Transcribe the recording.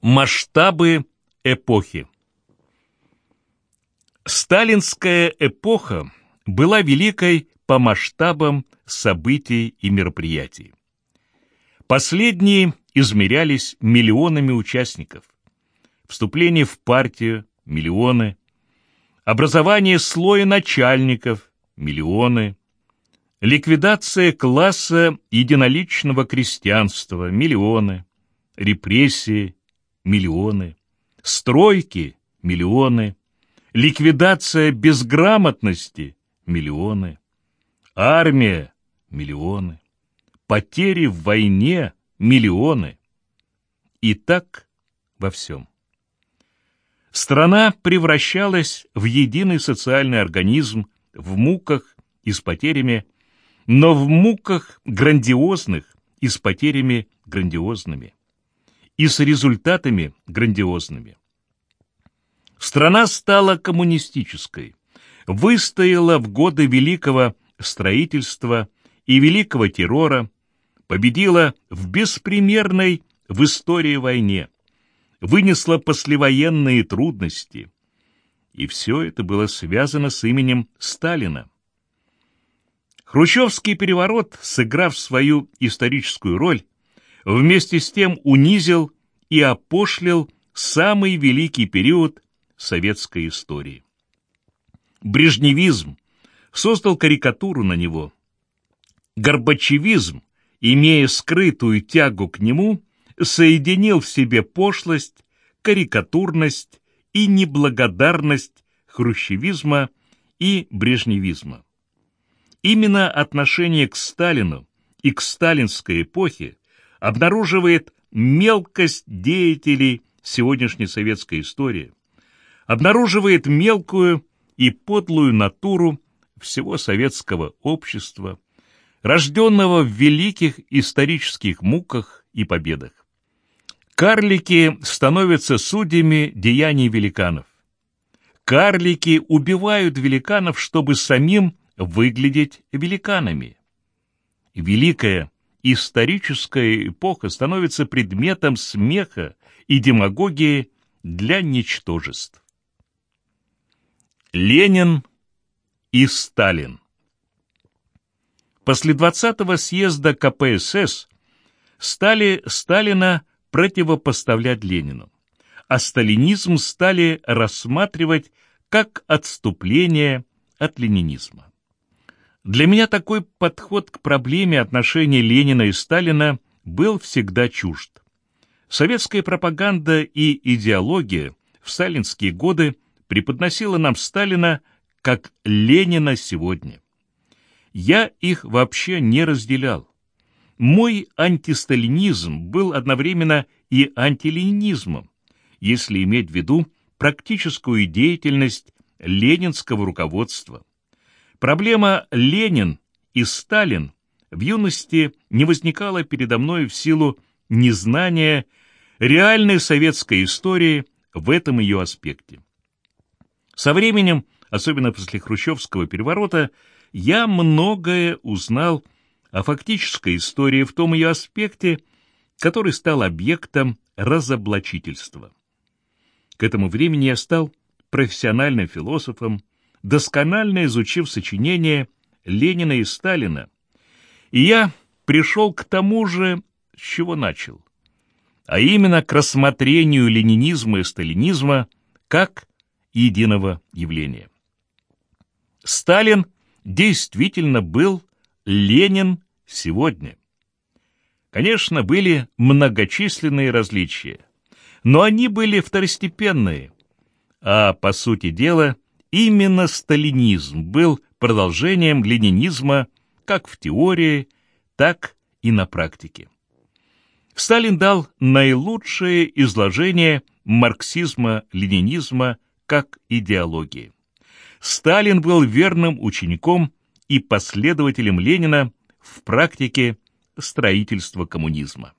Масштабы эпохи Сталинская эпоха была великой по масштабам событий и мероприятий. Последние измерялись миллионами участников. Вступление в партию – миллионы. Образование слоя начальников – миллионы. Ликвидация класса единоличного крестьянства – миллионы. Репрессии – миллионы. Стройки – миллионы. Ликвидация безграмотности – миллионы. Армия – миллионы. Потери в войне – миллионы. И так во всем. Страна превращалась в единый социальный организм в муках и с потерями, но в муках грандиозных и с потерями грандиозными, и с результатами грандиозными. Страна стала коммунистической, выстояла в годы великого строительства и великого террора, победила в беспримерной в истории войне, вынесла послевоенные трудности. И все это было связано с именем Сталина. Хрущевский переворот, сыграв свою историческую роль, вместе с тем унизил и опошлил самый великий период советской истории. Брежневизм создал карикатуру на него. Горбачевизм, имея скрытую тягу к нему, соединил в себе пошлость, карикатурность и неблагодарность хрущевизма и брежневизма. Именно отношение к Сталину и к сталинской эпохе обнаруживает мелкость деятелей сегодняшней советской истории, обнаруживает мелкую и подлую натуру всего советского общества, рожденного в великих исторических муках и победах. Карлики становятся судьями деяний великанов. Карлики убивают великанов, чтобы самим выглядеть великанами. Великая историческая эпоха становится предметом смеха и демагогии для ничтожеств. Ленин и Сталин После 20-го съезда КПСС стали Сталина противопоставлять Ленину, а сталинизм стали рассматривать как отступление от ленинизма. Для меня такой подход к проблеме отношений Ленина и Сталина был всегда чужд. Советская пропаганда и идеология в сталинские годы преподносила нам Сталина как Ленина сегодня. Я их вообще не разделял. Мой антисталинизм был одновременно и антиленинизмом, если иметь в виду практическую деятельность ленинского руководства. Проблема Ленин и Сталин в юности не возникала передо мной в силу незнания реальной советской истории в этом ее аспекте. Со временем, особенно после Хрущевского переворота, я многое узнал о фактической истории в том ее аспекте, который стал объектом разоблачительства. К этому времени я стал профессиональным философом, досконально изучив сочинения Ленина и Сталина, и я пришел к тому же, с чего начал, а именно к рассмотрению ленинизма и сталинизма как единого явления. Сталин действительно был Ленин сегодня. Конечно, были многочисленные различия, но они были второстепенные, а, по сути дела, именно сталинизм был продолжением ленинизма как в теории, так и на практике. Сталин дал наилучшее изложение марксизма-ленинизма как идеологии. Сталин был верным учеником и последователем Ленина в практике строительства коммунизма.